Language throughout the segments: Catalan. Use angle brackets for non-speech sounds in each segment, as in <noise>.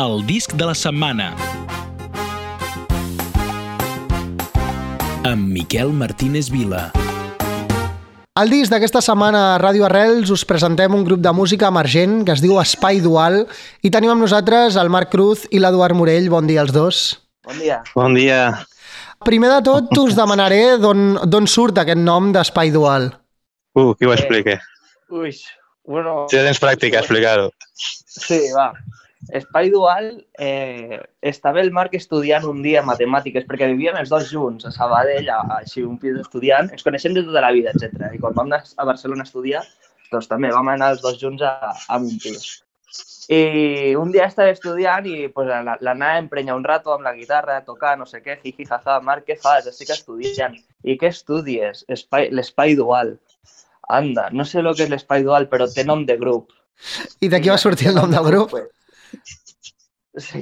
El disc de la setmana. Amb Miquel Martínez Vila. Al disc d'aquesta setmana a Ràdio Arrels us presentem un grup de música emergent que es diu Espai Dual i tenim amb nosaltres el Marc Cruz i l'Eduard Morell. Bon dia als dos. Bon dia. Bon dia. Primer de tot us demanaré d'on d'on surt aquest nom d'Espai Dual. Uh, qui ho explica? Ui, bueno... Si ja tens pràctica, explicar-ho. Sí, va. Espai dual, eh, estava el Marc estudiant un dia matemàtiques, perquè vivíem els dos junts a Sabadell, a, així un pis d'estudiant, ens coneixem de tota la vida, etc. I quan vam anar a Barcelona a estudiar, doncs també vam anar els dos junts a, a un pis. I un dia estava estudiant i pues, la- l'anava a emprenyar un rato amb la guitarra, a tocar, no sé què, jiji, jaja, Marc, què fas? Estic estudiant. I què estudies? Espai- L'espai dual. Anda, no sé el que és l'espai dual, però té nom de grup. I d'aquí va sortir el nom del grup? <laughs> Sí.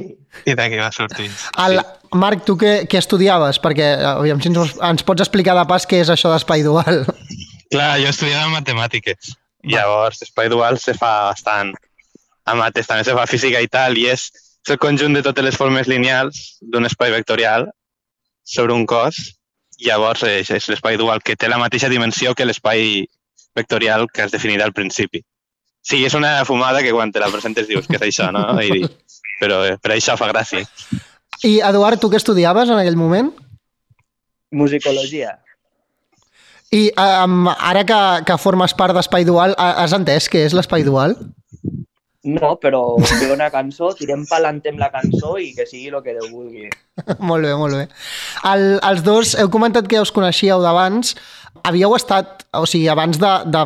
I d'aquí va sortir. El, Marc, tu què, què estudiaves? Perquè, aviam, si ens, ens pots explicar de pas què és això d'Espai Dual. <laughs> Clar, jo estudiava matemàtiques. I llavors, espai dual se fa bastant. A mates també se fa física i tal, i és, és el conjunt de totes les formes lineals d'un espai vectorial sobre un cos. I llavors és, és l'espai dual, que té la mateixa dimensió que l'espai vectorial que has definit al principi. Sí, és una fumada que quan te la presentes dius que és això, no? I, però eh, per això fa gràcia. I, Eduard, tu què estudiaves en aquell moment? Musicologia. I um, ara que, que formes part d'Espai Dual, ha- has entès què és l'Espai Dual? No, però ve una cançó, tirem pa'lante amb la cançó i que sigui el que Déu vulgui. <laughs> molt bé, molt bé. El, els dos, heu comentat que us coneixíeu d'abans. Havíeu estat, o sigui, abans de, de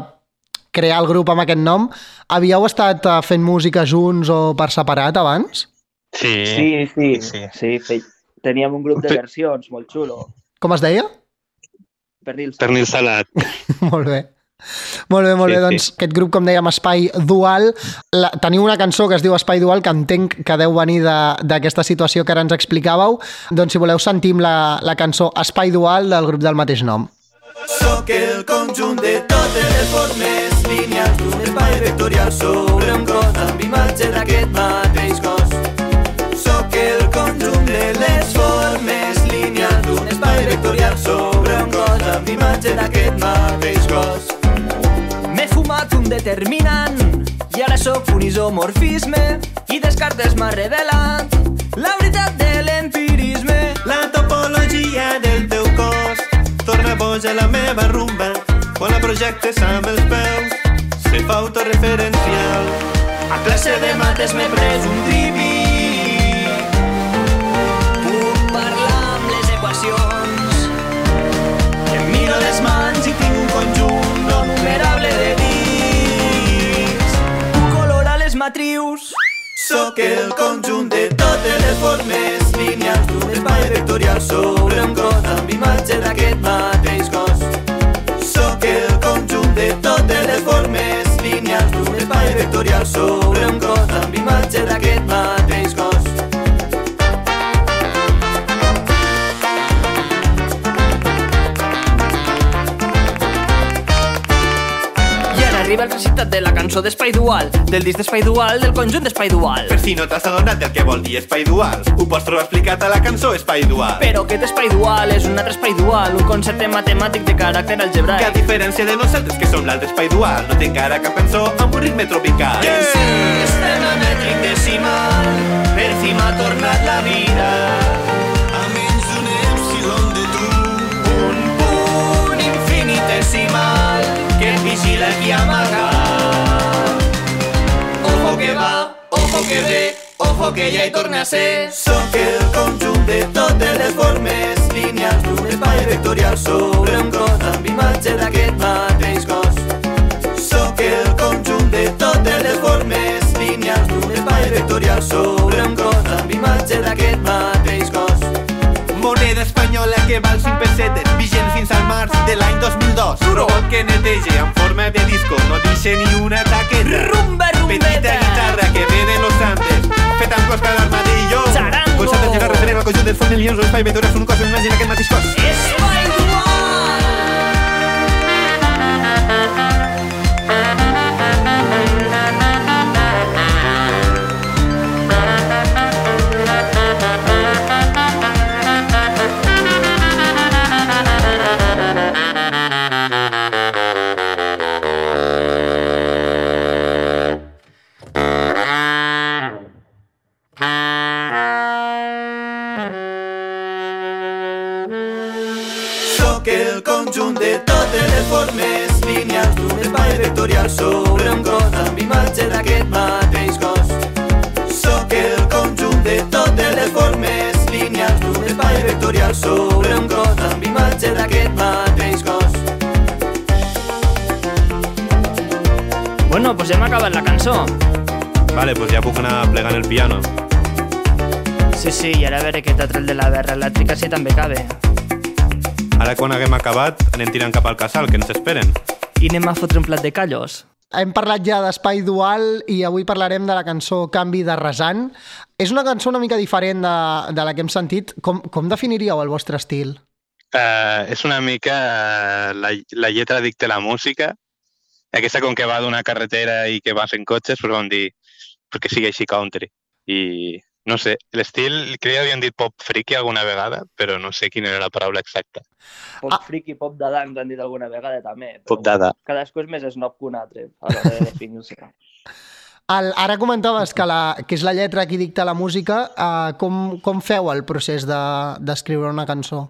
crear el grup amb aquest nom, havíeu estat eh, fent música junts o per separat abans? Sí, Sí, sí, sí. sí. fe- Teníem un grup de versions molt xulo. Com es deia? Pernil Pernil salat. <laughs> molt bé. Molt bé, molt Sí, bé. sí. Doncs aquest grup, com dèiem, Espai Dual, la, teniu una cançó que es diu Espai Dual, que entenc que deu venir de- d'aquesta situació que ara ens explicàveu. Doncs si voleu sentim la, la cançó Espai Dual del grup del mateix nom. Sóc el conjunt de totes les formes lineals d'un espai vectorial sobre un cos amb imatge d'aquest mateix cos. Sóc el conjunt de les formes lineals d'un espai vectorial sobre un cos amb imatge d'aquest mateix cos. M'he fumat un determinant i ara sóc un isomorfisme i Descartes m'ha revelat la veritat de l'empirisme. La topologia del teu cos torna boja la meva rumba quan la projectes amb els peus se fa autorreferencial. A classe de mates m'he pres un trípic. Puc parlar amb les equacions. Em miro les mans i tinc un conjunt no numerable de dits. Puc colorar les matrius. Sóc el conjunt de totes les formes cançó d'Espai Dual, del disc d'Espai Dual, del conjunt d'Espai Dual. Per si no t'has adonat del que vol dir espai dual, ho pots trobar explicat a la cançó Espai Dual. Però aquest espai dual és un altre espai dual, un concepte matemàtic de caràcter Que a algebraic. diferència de nosaltres, que som l'altre espai dual, no té encara cap cançó amb un ritme tropical. Sistema mètric decimal, ve, ojo que ja hi torna a ser. Sóc el conjunt de totes les formes lineals d'un espai vectorial sobre un cos amb imatge d'aquest mateix cos. Sóc el conjunt de totes les formes lineals d'un espai vectorial sobre un cos amb imatge d'aquest mateix cos. Moneda espanyola que val 5 pessetes, vigent fins al març de l'any 2002. Robot que neteja en forma de disco, no deixa ni una taqueta. Rumba, Petita rumbeta. guitarra que ve de los Andes, feta amb cosca d'armadillo. Charango. Concepte llegar referent al conjunt dels formes lineals d'un espai vectorial un cos amb imatge d'aquest mateix cos. Espai acabat anem tirant cap al casal, que ens esperen. I anem a fotre un plat de callos. Hem parlat ja d'Espai Dual i avui parlarem de la cançó Canvi de Rasant. És una cançó una mica diferent de, de la que hem sentit. Com, com definiríeu el vostre estil? Uh, és una mica uh, la, la lletra dicta la música. Aquesta com que va d'una carretera i que vas en cotxes, però vam dir perquè sigui així country. I no sé, l'estil, crec que havien dit pop friki alguna vegada, però no sé quina era la paraula exacta. Pop Ah. friki, pop dada, ens han dit alguna vegada també. però Pop dada. Cadascú és més snob que un altre a l'hora de definir-se. <laughs> El, ara comentaves que, la, que és la lletra qui dicta la música. Uh, com, com feu el procés de- d'escriure de, una cançó?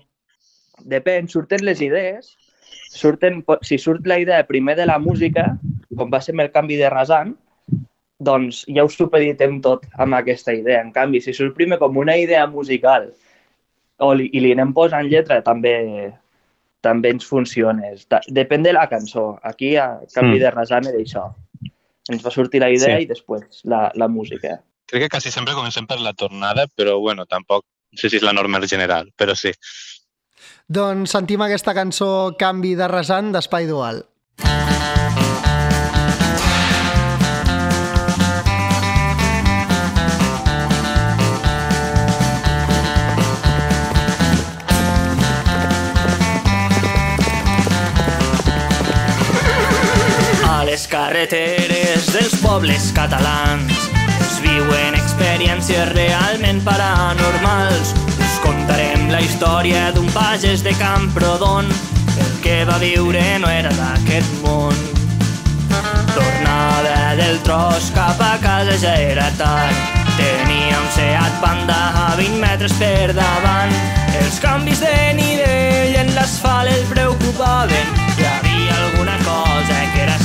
Depèn, surten les idees, surten, si surt la idea primer de la música, com va ser amb el canvi de rasant, doncs ja ho supeditem tot amb aquesta idea. En canvi, si surt primer com una idea musical o li, i li anem posant lletra, també també ens funciona. Depèn de la cançó. Aquí, a canvi Mm. de rasant, era això. Ens va sortir la idea Sí. i després la, la música. Crec que quasi sempre comencem per la tornada, però bueno, tampoc no sé si és la norma general, però sí. Doncs sentim aquesta cançó Canvi de Rasant d'Espai Dual. Les carreteres dels pobles catalans es viuen experiències realment paranormals. Us contarem la història d'un pagès de Camprodon. El que va viure no era d'aquest món. Tornava del tros cap a casa ja era tard. Tenia un Seat Panda a 20 metres per davant. Els canvis de nivell en l'asfalt el preocupaven. Hi havia alguna cosa que era.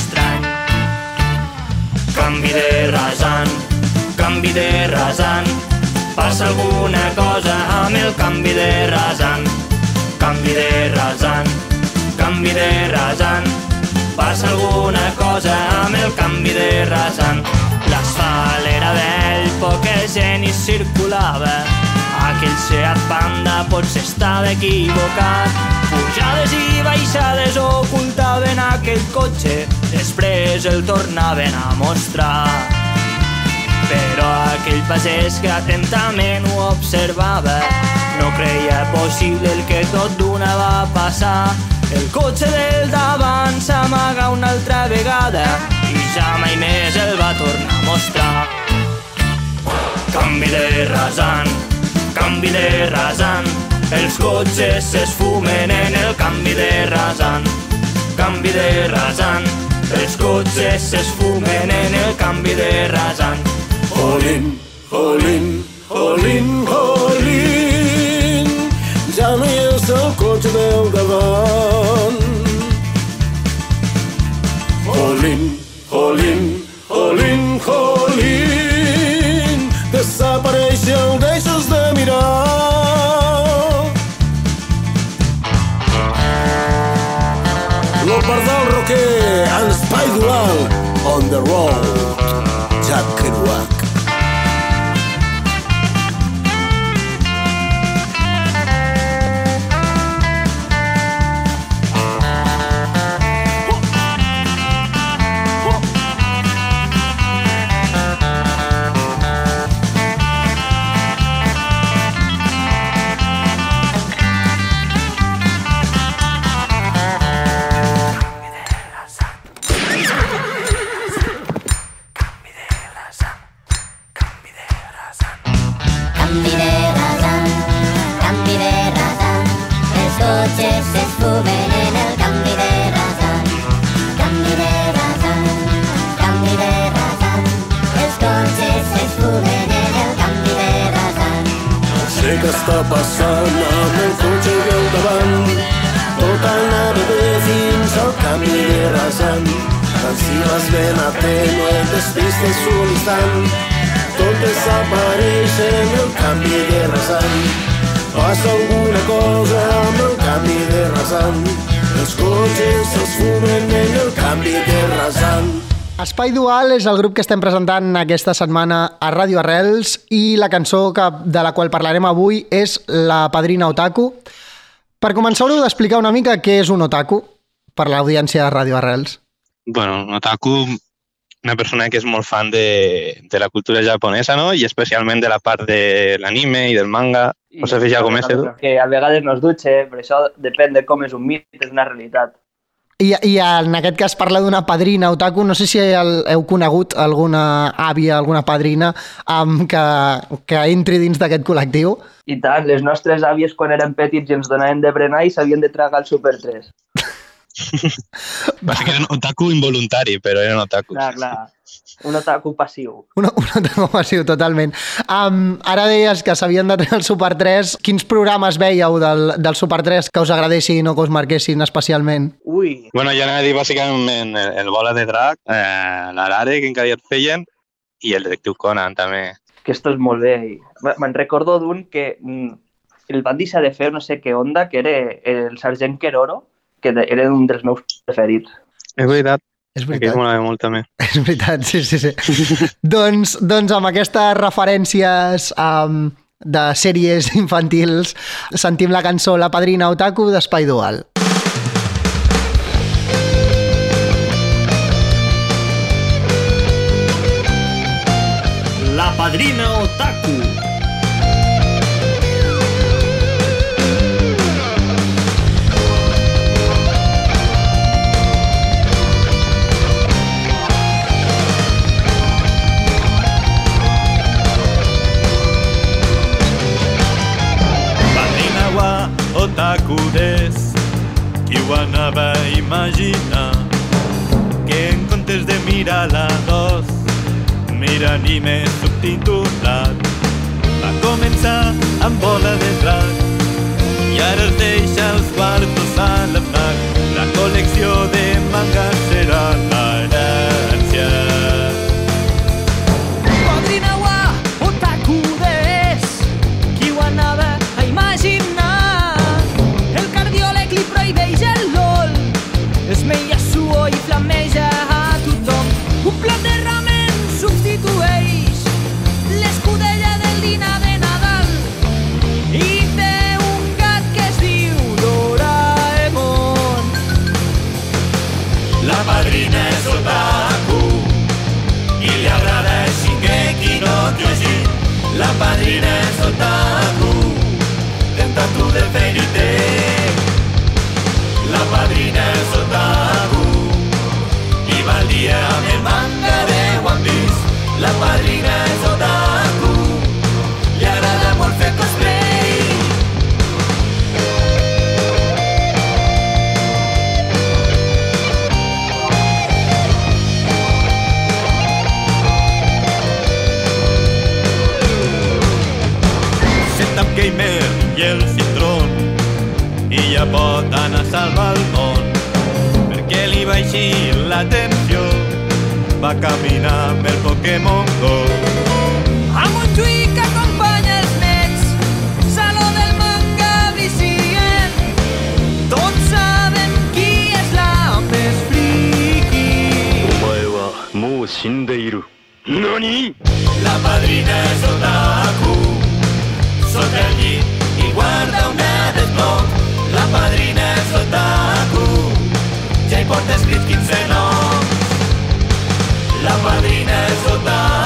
Canvi de rasant, canvi de rasant. Passa alguna cosa amb el canvi de rasant. Canvi de rasant, canvi de rasant. Passa alguna cosa amb el canvi de rasant. L'asfalt era vell, poca gent hi circulava. Aquell Seat Panda potser estava equivocat. Pujades i baixades ocultaven aquell cotxe, després el tornaven a mostrar. Però aquell pagès que atentament ho observava no creia possible el que tot d'una va passar. El cotxe del davant s'amaga una altra vegada i ja mai més el va tornar a mostrar. Canvi de rasant, canvi de rasant, els cotxes s'esfumen en el canvi de rasant. Canvi de rasant, els cotxes s'esfumen en el canvi de rasant. Jolín, jolín, jolín, jolín, ja no hi és el cotxe del davant. Passant amb el cotxe del davant. Tot voltant a beber fins al canvi de rasant. Tant si les ben atent no et despistes un instant, tot desapareix en el canvi de rasant. Passa alguna cosa amb el canvi de rasant, els cotxes se'ls fumen en el canvi de rasant. Espai Dual és el grup que estem presentant aquesta setmana a Ràdio Arrels i la cançó que, de la qual parlarem avui és La Padrina Otaku. Per començar, haureu d'explicar una mica què és un otaku per l'audiència de Ràdio Arrels. Bueno, un otaku, una persona que és molt fan de, de la cultura japonesa, no? I especialment de la part de l'anime i del manga. Vols afegir alguna cosa més, Edu? Que a vegades no es dutxa, però això depèn de com és un mit, és una realitat. I, I en aquest cas parla d'una padrina otaku, no sé si el, heu conegut alguna àvia, alguna padrina um, que, que entri dins d'aquest col·lectiu. I tant, les nostres àvies quan eren petits i ens donaven de berenar i s'havien de tragar el Super 3. Va ser que eren otaku involuntari, però eren otakus. Clar, clar. Un otaku passiu. Un, un otaku passiu, totalment. Um, ara deies que s'havien de treure el Super 3. Quins programes veieu del, del Super 3 que us agradessin o que us marquessin especialment? Ui, Bueno, jo anava a dir bàsicament el, el Bola de Drac, eh, l'Arare, que encara hi et feien, i el detectiu Conan, també. que esto és molt bé. Me- Me'n recordo d'un que mm, el van deixar de fer no sé què onda, que era el sergent Queroro, que era un dels meus preferits. És veritat, És veritat. m'agrada molt també. <laughs> És veritat, sí, sí, sí. <laughs> doncs, doncs amb aquestes referències um, de sèries <laughs> infantils sentim la cançó La Padrina Otaku d'Espai Dual. La Padrina Otaku. Anava a imaginar Que en comptes de mirar la dos Mira anime subtitulat. Va començar amb bola de gamer i el citron i ja pot anar a salvar el món perquè li va eixir l'atenció va caminar amb el Pokémon Go Amb un tuit que acompanya els nets Saló del manga vicient Tots saben qui és la més friki お前はもう死んでいる何 La padrina és otaku Sota el llit i guarda una desbloc La padrina és otaku Ja hi porta escrit 15 noms. La padrina és otaku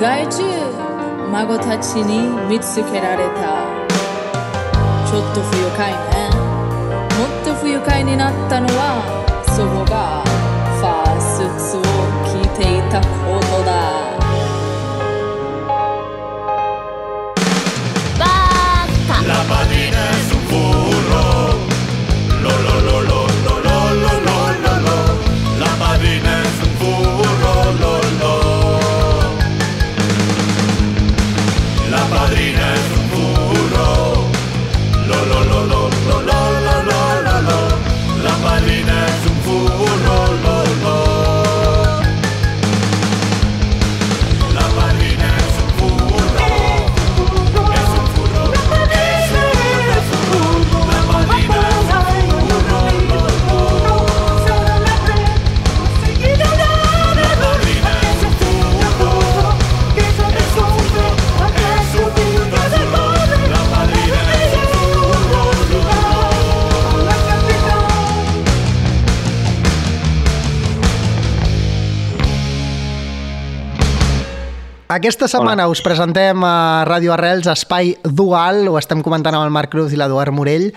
害虫孫たちに見つけられた。ちょっと不愉快ね。もっと不愉快になったのは祖母がファーストを聞いていた頃。Aquesta setmana us presentem a Ràdio Arrels Espai Dual, ho estem comentant amb el Marc Cruz i l'Eduard Morell,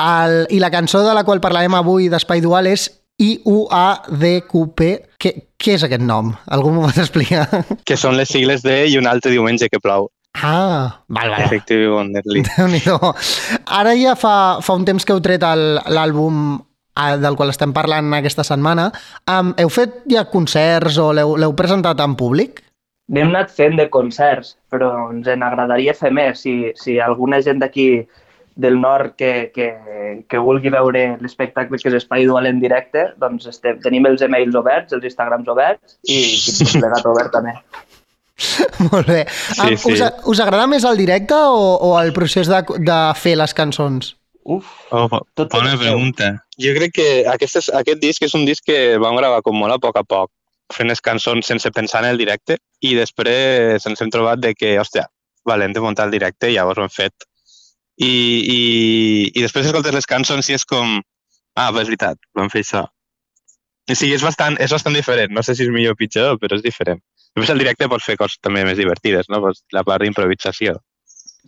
el, i la cançó de la qual parlarem avui d'Espai Dual és IUADQP. Què, què és aquest nom? Algú m'ho pot explicar? Que són les sigles de i un altre diumenge que plou. Ah, val, val. Effective Wonderly. déu Ara ja fa, fa un temps que heu tret l'àlbum eh, del qual estem parlant aquesta setmana. Um, heu fet ja concerts o l'heu presentat en públic? N'hem anat fent de concerts, però ens en agradaria fer més. Si, si alguna gent d'aquí del nord que, que, que vulgui veure l'espectacle que és Espai Dual en directe, doncs estem, tenim els emails oberts, els Instagrams oberts i, i <laughs> tot plegat obert també. <laughs> Molt bé. Sí, Em, sí. Us, us agrada més el directe o, o el procés de, de fer les cançons? Uf, Oh, Tot bona pregunta. Jo crec que aquest, és, aquest disc és un disc que vam gravar com molt a poc a poc, fent les cançons sense pensar en el directe i després ens hem trobat de que, hòstia, vale, hem de muntar el directe i llavors ho hem fet. I, i, i després escoltes les cançons i és com, ah, és veritat, vam fer això. I sí, és bastant, és bastant diferent. No sé si és millor o pitjor, però és diferent. Després el directe pots fer coses també més divertides, no? Pues la part d'improvisació,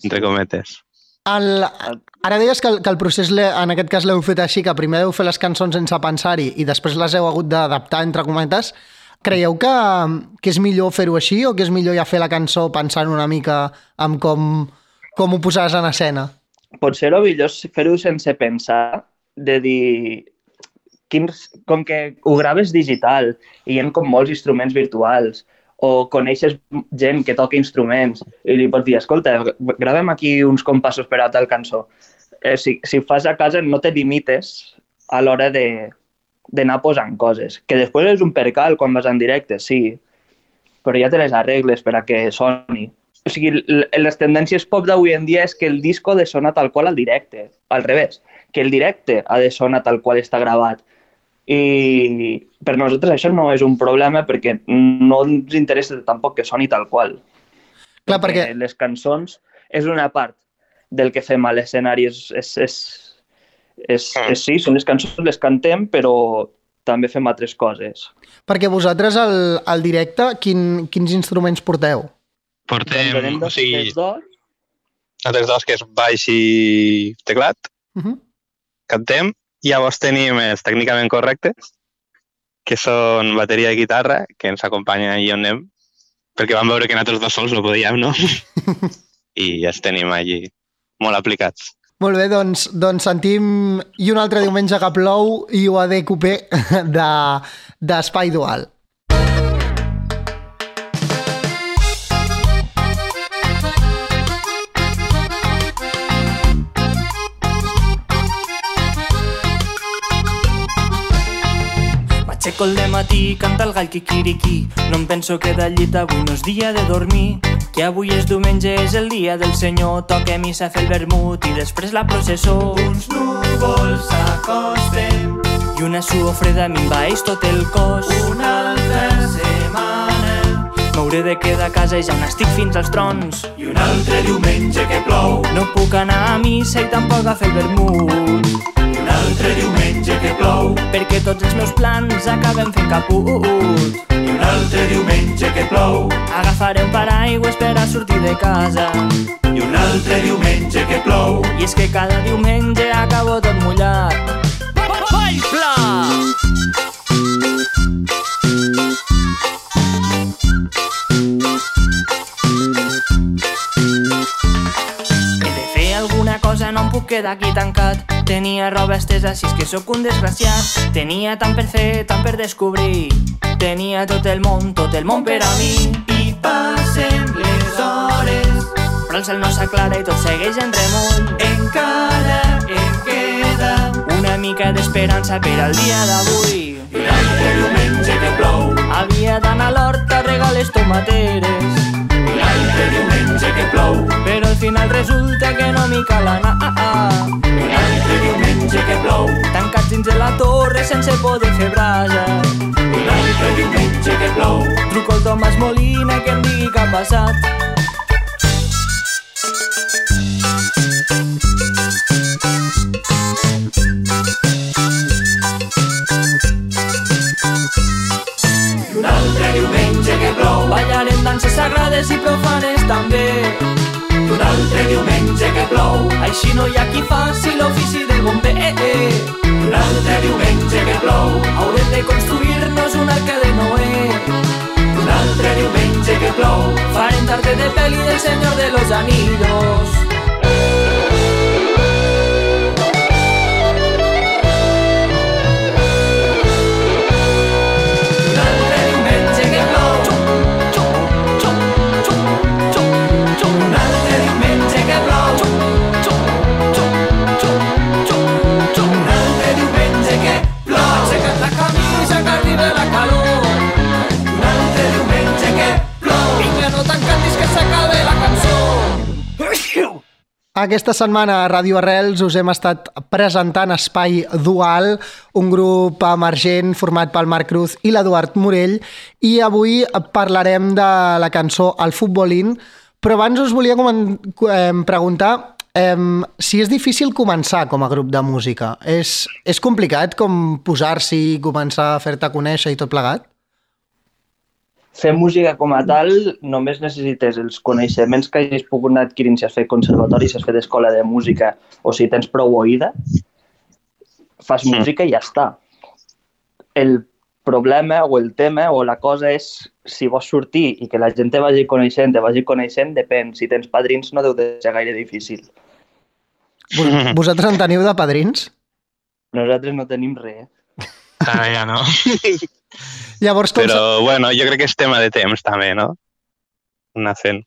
entre cometes. El, ara deies que el, que el procés, en aquest cas l'heu fet així, que primer heu fet les cançons sense pensar-hi i després les heu hagut d'adaptar, entre cometes. Creieu que, que és millor fer-ho així o que és millor ja fer la cançó pensant una mica en com, com ho posaràs en escena? potser el millor és fer-ho sense pensar, de dir quins, com que ho graves digital i hi ha com molts instruments virtuals o coneixes gent que toca instruments i li pots dir, escolta, gravem aquí uns compassos per a tal cançó. Eh, si, si fas a casa no te limites a l'hora de d'anar posant coses. Que després és un percal quan vas en directe, sí, però ja te les arregles per a que soni. O sigui, les tendències pop d'avui en dia és que el disco ha de sonar tal qual al directe, al revés, que el directe ha de sonar tal qual està gravat. I per nosaltres això no és un problema perquè no ens interessa tampoc que soni tal qual. Clar, perquè les cançons és una part del que fem a l'escenari. És, és, és, és, és, sí, són les cançons, les cantem, però també fem altres coses. Perquè vosaltres al, al directe quin, quins instruments porteu? Portem, Doncs anem o sigui, dels dos. dos que és baix i teclat, Uh -huh. cantem, i llavors tenim els tècnicament correctes, que són bateria i guitarra, que ens acompanyen allí on anem, perquè vam veure que nosaltres dos sols no podíem, no? <laughs> I ja els tenim allí molt aplicats. Molt bé, doncs, doncs sentim i un altre diumenge que plou i UADQP <laughs> de- d'Espai Dual. M'aixeco el matí, canta el gall quiquiriquí. No em penso que de llit avui no és dia de dormir. Que avui és diumenge, és el dia del Senyor. Toque missa, fer el vermut i després la processó. Uns núvols s'acosten, I una suor freda m'invaeix tot el cos. una altra setmana M'hauré de quedar a casa i ja n'estic fins als trons. i un altre diumenge que plou. No puc anar a missa i tampoc a fer el vermut. Un altre diumenge que plou perquè tots els meus plans acaben fent caput. i un altre diumenge que plou Agafaré un paraigües per a sortir de casa i un altre diumenge que plou i és que cada diumenge acabo tot mullat. No em puc quedar aquí tancat. Tenia roba estesa, si és que sóc un desgraciat. Tenia tant per fer, tant per descobrir. Tenia tot el món, tot el món per a mi. i passen les hores Però el cel no s'aclara i tot segueix en remunt. encara em queda Una mica d'esperança per al dia d'avui. i un altre diumenge que plou Havia d'anar a l'horta a regar les tomateres. Altre diumenge que plou Però al final resulta que no m'hi cal anar. Ah, ah. i un altre diumenge que plou Tancats dins de la torre sense poder fer brasa. un altre diumenge que plou Truco al Tomàs Molina que em digui què ha passat. Danses sagrades i profanes també. un altre diumenge que plou Així no hi ha qui faci l'ofici de bomber. i un altre diumenge que plou Haurem de construir-nos un arca de Noé. un altre diumenge que plou Farem tarde de peli del Señor de los Anillos. i Aquesta setmana a Ràdio Arrels us hem estat presentant Espai Dual, un grup emergent format pel Marc Cruz i l'Eduard Morell, i avui parlarem de la cançó El futbolín, però abans us volia preguntar eh, si és difícil començar com a grup de música. És, és complicat com posar-s'hi i començar a fer-te conèixer i tot plegat? Fer música com a tal, només necessites els coneixements que hagis pogut anar adquirint si has fet conservatori, si has fet escola de música o si tens prou oïda, fas Sí. música i ja està. El problema o el tema o la cosa és si vols sortir i que la gent te vagi coneixent, te vagi coneixent, depèn. Si tens padrins no deu de ser gaire difícil. Vos- <laughs> Vosaltres en teniu de padrins? Nosaltres no tenim res. Ara ja no. <laughs> Llavors, com Però, bueno, jo crec que és tema de temps, també, no? Anar fent.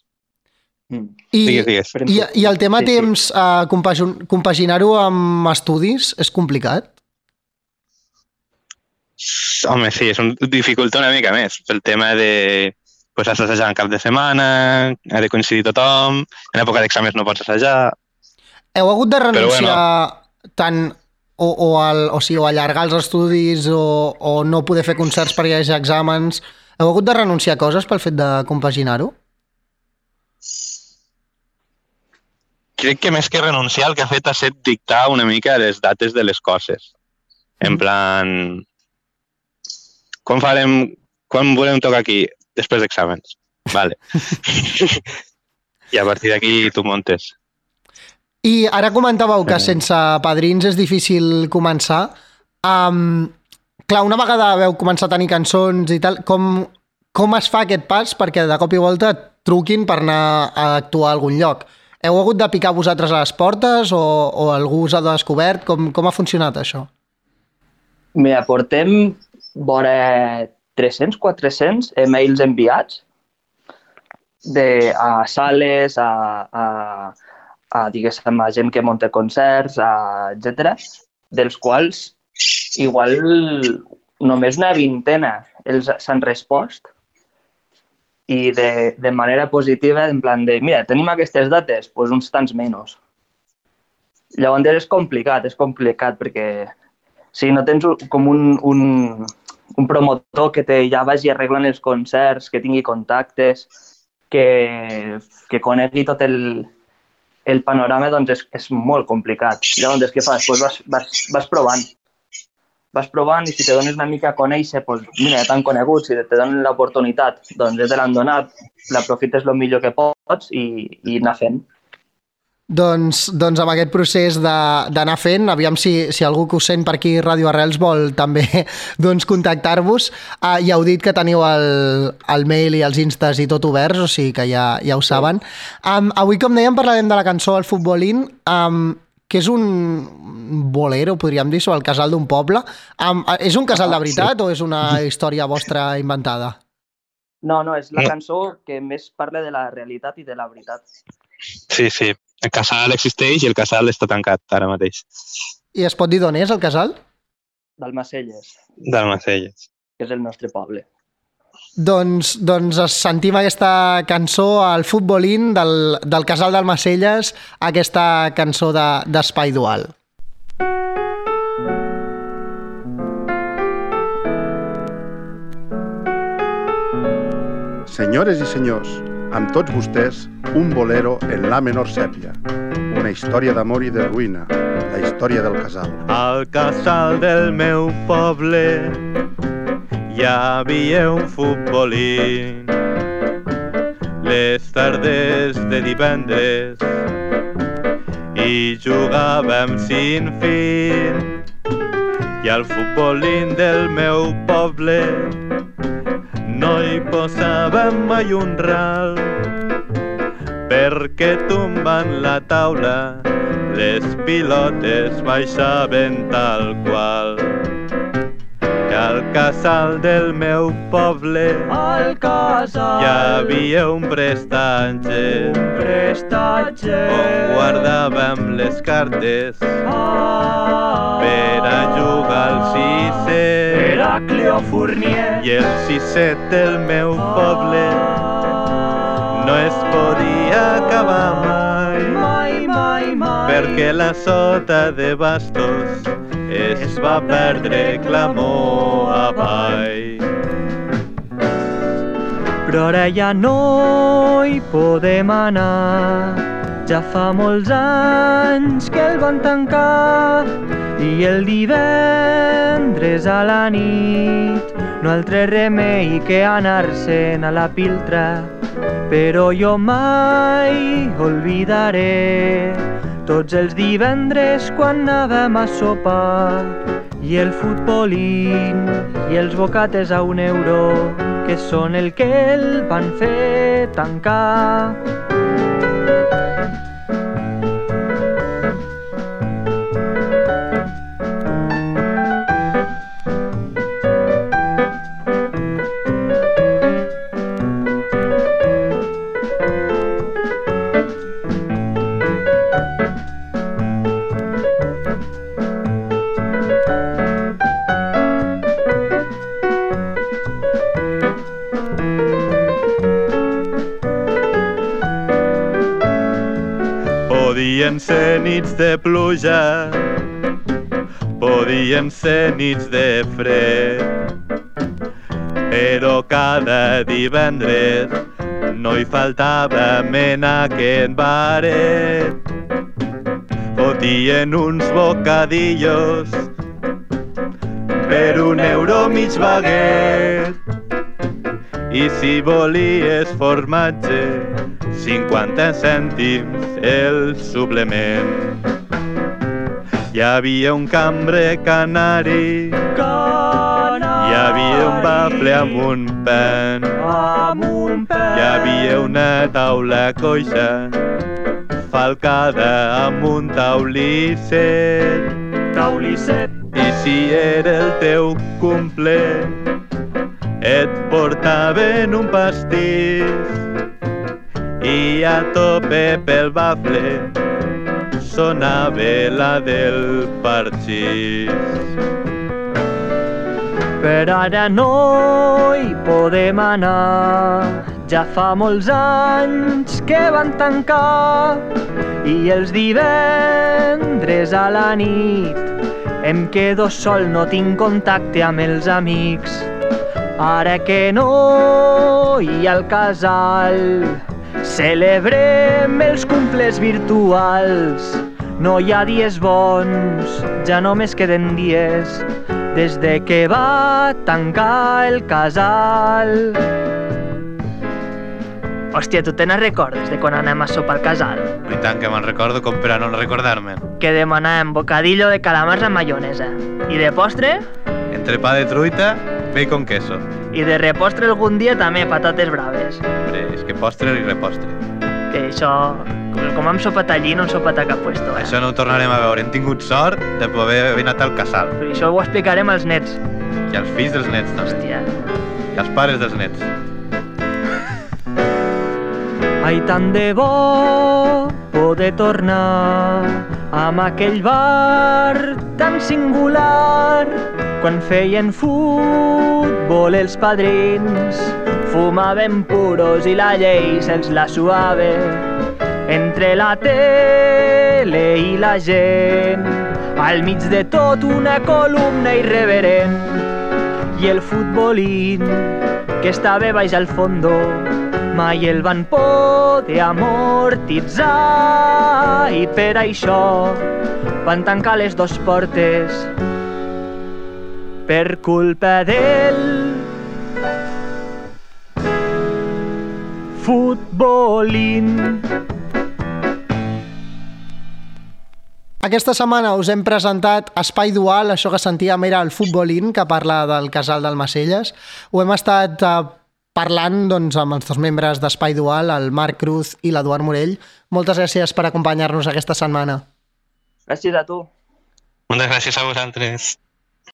Mm. I, Digues, digues. i, I el tema Sí, sí. temps, uh, compagin- compaginar-ho amb estudis, és complicat? Home, sí, és un, dificulta una mica més. Pel tema de... Pues has d'assajar en cap de setmana, ha de coincidir tothom, en època d'exàmens no pots assajar... Heu hagut de renunciar bueno. tant o, o, al, o, sigui, o allargar els estudis o, o no poder fer concerts hi hagi exàmens. Heu hagut de renunciar a coses pel fet de compaginar-ho? Crec que més que renunciar el que ha fet ha set dictar una mica les dates de les coses. En plan... Quan farem... Quan volem tocar aquí? Després d'exàmens. Vale. <laughs> <laughs> I a partir d'aquí tu montes. I ara comentàveu que sense padrins és difícil començar. Um, clar, una vegada veu començar a tenir cançons i tal, com, com es fa aquest pas perquè de cop i volta et truquin per anar a actuar a algun lloc? Heu hagut de picar vosaltres a les portes o, o algú us ha descobert? Com, com ha funcionat això? Mira, portem vora 300, 400 emails enviats de, a sales, a, a, a, diguéssim, a gent que munta concerts, a, etc, dels quals igual només una vintena els s'han respost i de, de manera positiva, en plan de, mira, tenim aquestes dates, doncs uns tants menys. Llavors és complicat, és complicat perquè si no tens com un, un, un promotor que te ja vagi arreglant els concerts, que tingui contactes, que, que conegui tot el, el panorama, doncs és, és molt complicat. Llavors, què fas? Pues vas, vas, vas provant. vas provant i si te dones una mica a conèixer, doncs, mira, tan conegut, si te donen l'oportunitat, doncs ja te l'han donat, l'aprofites el millor que pots i, i anar fent. Doncs, doncs amb aquest procés de- d'anar fent, aviam si, si algú que us sent per aquí Radio Arrels vol també <laughs> doncs, contactar-vos. Uh, ja heu dit que teniu el, el mail i els instes i tot oberts, o sigui que ja, ja ho saben. Um, avui, com dèiem, parlarem de la cançó El futbolín, um, que és un bolero, podríem dir, sobre el casal d'un poble. Um, és un casal de veritat o és una història vostra inventada? No, no, és la cançó que més parla de la realitat i de la veritat. Sí, sí. El casal existeix i el casal està tancat ara mateix. I es pot dir d'on és el casal? D'Almacelles, D'Almacelles. que és el nostre poble. Doncs, doncs sentim aquesta cançó al futbolín del, del casal d'Almacelles, aquesta cançó de- d'Espai Dual. Senyores i senyors, amb tots vostès, un bolero en la menor sèpia. Una història d'amor i de ruïna, la història del casal. Al casal del meu poble hi havia un futbolí. Les tardes de divendres i jugàvem sin fin. I al futbolín del meu poble no hi posàvem mai un ral perquè tombant la taula les pilotes baixaven tal qual. Casal del meu poble. Al casal. Hi havia un prestatge. Prestatge. On guardàvem les cartes. Per a jugar al sisè. Heraclio Fournier. I el sisè del meu poble. No es podia acabar mai. Mai, mai, mai. Perquè la sota de bastos es va perdre clamor avall. Però ara ja no hi podem anar. Ja fa molts anys que el van tancar i el divendres a la nit no altre remei que anar-se'n a la piltra. Però jo mai oblidaré tots els divendres quan anàvem a sopar i el futbolín i els bocates a un euro que són el que el van fer tancar. Podien ser nits de pluja, podien ser nits de fred, però cada divendres no hi faltava en aquest baret. Fotien uns bocadillos per un euro mig baguet. I si volies formatge, 50 cèntims el suplement. Hi havia un cambre canari, hi havia un bafle amb un pen, Amb un pen. hi havia una taula coixa, falcada amb un taulisset. Taulisset. I si era el teu cumple, et portaven un pastís i a tope pel bafle sonava la del parxís. Per ara no hi podem anar. Ja fa molts anys que van tancar i els divendres a la nit em quedo sol, no tinc contacte amb els amics. Ara que no hi ha el casal, celebrem els cumples virtuals. No hi ha dies bons, ja només queden dies des de que va tancar el casal. Hòstia, tu te'n recordes de quan anem a sopar al casal? I tant que me'n recordo com per a no recordar-me'n. Que demanàvem bocadillo de calamars amb maionesa. I de postre? Entrepà de truita, bacon queso. I de repostre algun dia també patates braves. Hombre, és que postre i repostre. Que això, com hem sopat allí, no hem sopat a cap puesto. Eh? Això no ho tornarem a veure. Hem tingut sort de poder haver anat al casal. Però això ho explicarem als nets. I als fills dels nets, també. Hòstia. I als pares dels nets. Ai, tant de bo poder tornar amb aquell bar tan singular quan feien futbol els padrins fumaven puros i la llei se'ls la suave entre la tele i la gent al mig de tot una columna irreverent. I el futbolín que estava baix al fondo mai el van poder amortitzar. I per això van tancar les dos portes per culpa del futbolín. Aquesta setmana us hem presentat Espai Dual, això que sentíem era el futbolín, que parla del casal del Macelles. Ho hem estat eh, parlant doncs, amb els dos membres d'Espai Dual, el Marc Cruz i l'Eduard Morell. Moltes gràcies per acompanyar-nos aquesta setmana. Gràcies a tu. Moltes gràcies a vosaltres.